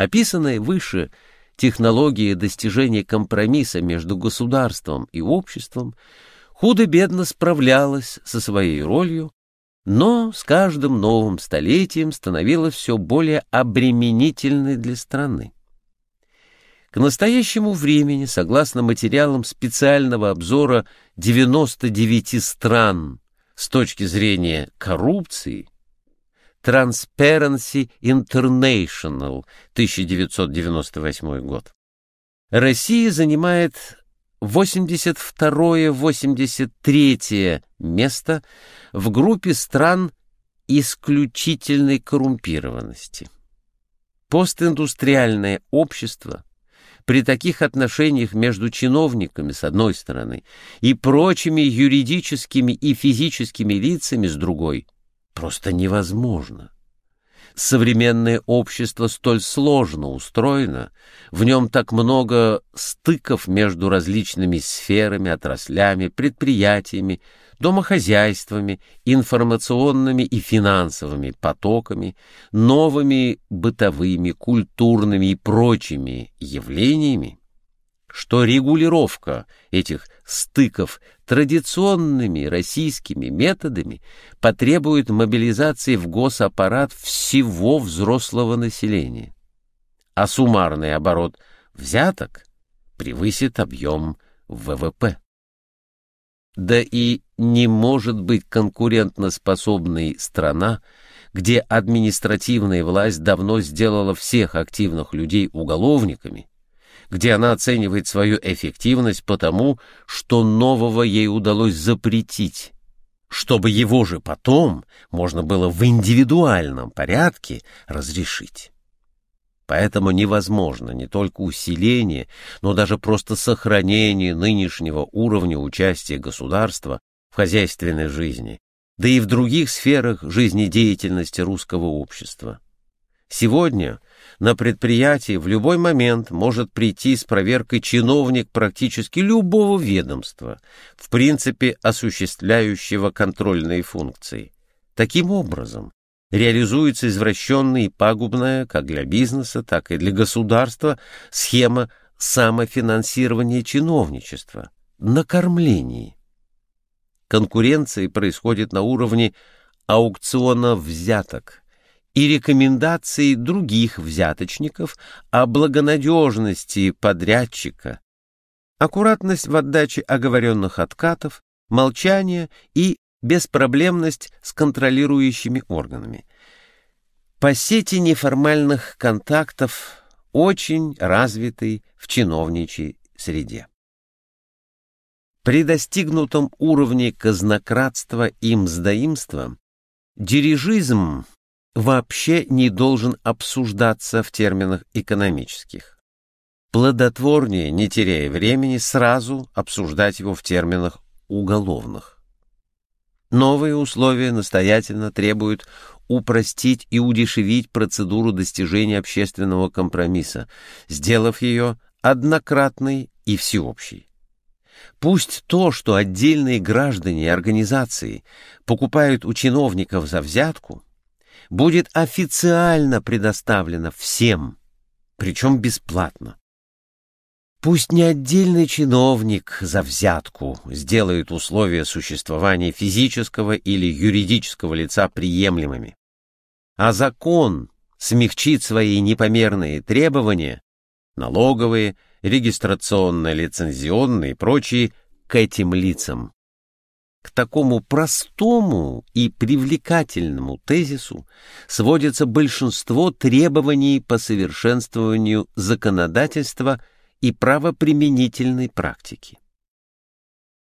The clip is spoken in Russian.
Описанная выше технология достижения компромисса между государством и обществом худо-бедно справлялась со своей ролью, но с каждым новым столетием становилась все более обременительной для страны. К настоящему времени, согласно материалам специального обзора 99 стран с точки зрения коррупции, Transparency International, 1998 год, Россия занимает 82-83 место в группе стран исключительной коррумпированности. Постиндустриальное общество при таких отношениях между чиновниками с одной стороны и прочими юридическими и физическими лицами с другой просто невозможно. Современное общество столь сложно устроено, в нем так много стыков между различными сферами, отраслями, предприятиями, домохозяйствами, информационными и финансовыми потоками, новыми бытовыми, культурными и прочими явлениями, что регулировка этих стыков традиционными российскими методами потребует мобилизации в госаппарат всего взрослого населения, а суммарный оборот взяток превысит объем ВВП. Да и не может быть конкурентноспособной страна, где административная власть давно сделала всех активных людей уголовниками, где она оценивает свою эффективность потому, что нового ей удалось запретить, чтобы его же потом можно было в индивидуальном порядке разрешить. Поэтому невозможно не только усиление, но даже просто сохранение нынешнего уровня участия государства в хозяйственной жизни, да и в других сферах жизнедеятельности русского общества. Сегодня на предприятии в любой момент может прийти с проверкой чиновник практически любого ведомства, в принципе осуществляющего контрольные функции. Таким образом, реализуется извращенная и пагубная как для бизнеса, так и для государства схема самофинансирования чиновничества, накормлений. Конкуренция происходит на уровне аукциона взяток и рекомендаций других взяточников о благонадежности подрядчика, аккуратность в отдаче оговоренных откатов, молчание и беспроблемность с контролирующими органами. По сети неформальных контактов очень развитый в чиновничьей среде. При достигнутом уровне казнократства и мздоимства дирижизм вообще не должен обсуждаться в терминах экономических. Плодотворнее, не теряя времени, сразу обсуждать его в терминах уголовных. Новые условия настоятельно требуют упростить и удешевить процедуру достижения общественного компромисса, сделав ее однократной и всеобщей. Пусть то, что отдельные граждане и организации покупают у чиновников за взятку, будет официально предоставлено всем, причем бесплатно. Пусть не отдельный чиновник за взятку сделает условия существования физического или юридического лица приемлемыми, а закон смягчит свои непомерные требования, налоговые, регистрационно-лицензионные и прочие, к этим лицам. К такому простому и привлекательному тезису сводится большинство требований по совершенствованию законодательства и правоприменительной практики.